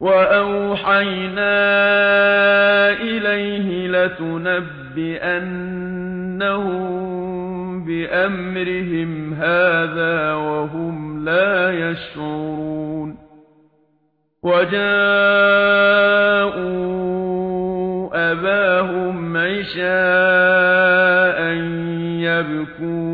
وَأَوْحَيْنَا إِلَيْهِ لَتُنَبِّئَنَّهُم بِأَمْرِهِمْ هَذَا وَهُمْ لَا يَشْعُرُونَ وَجَاءُوا أَبَاهُمْ عِشَاءً يَبْكُونَ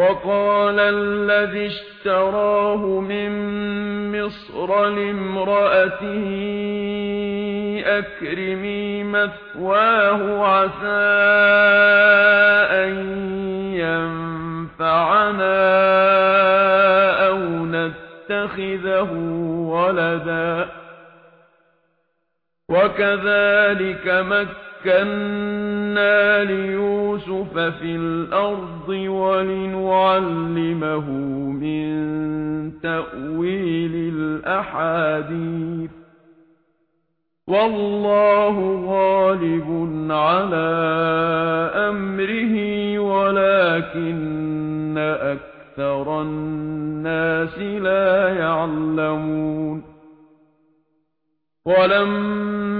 وقال الذي اشتراه من مصر لامرأته أكرمي مثواه عسى أن ينفعنا أو نتخذه ولدا. وكذلك مكتب مَكَّنَّا لِيُوسُفَ فِي الْأَرْضِ وَلِنُعَلِّمَهُ مِنْ تَأْوِيلِ الْأَحَادِيثِ. وَاللَّهُ غَالِبٌ عَلَى أَمْرِهِ وَلَكِنَّ أَكْثَرَ النَّاسِ لَا يَعْلَمُونَ. وَلَمَّا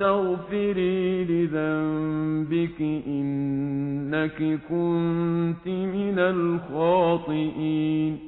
واستغفري لذنبك إنك كنت من الخاطئين.